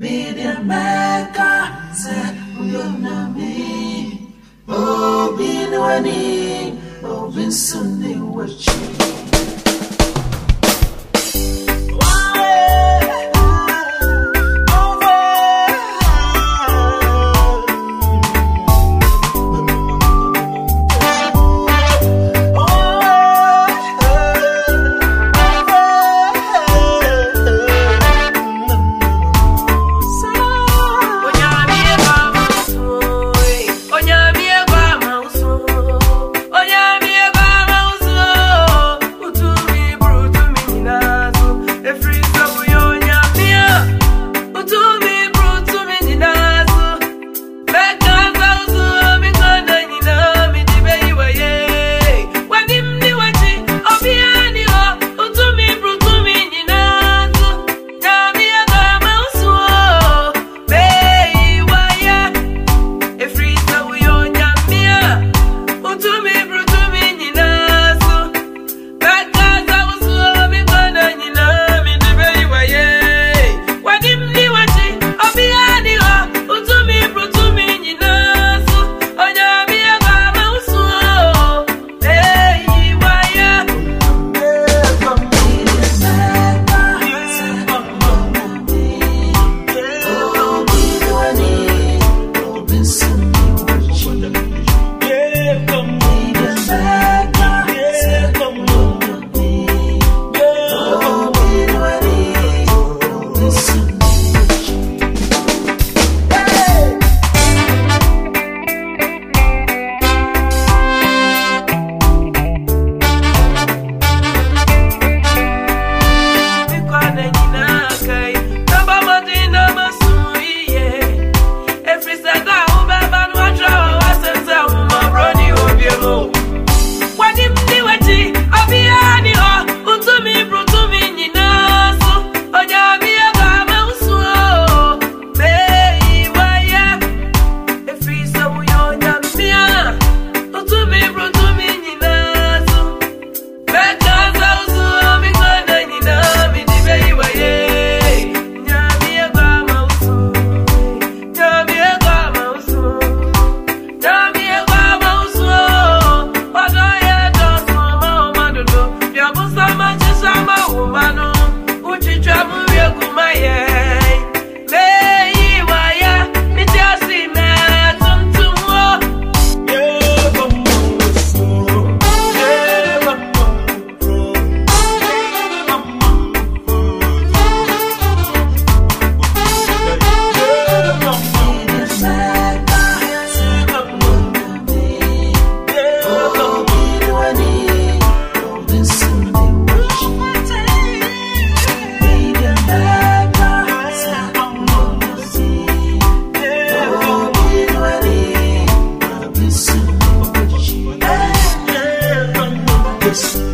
Vidia meka se uyonami Yes.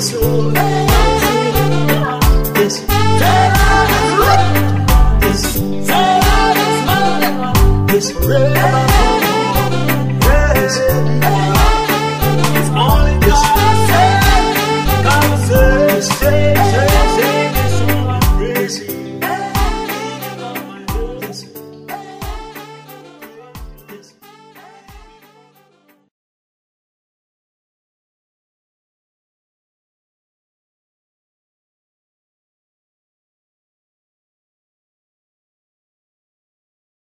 suni wachi Yes,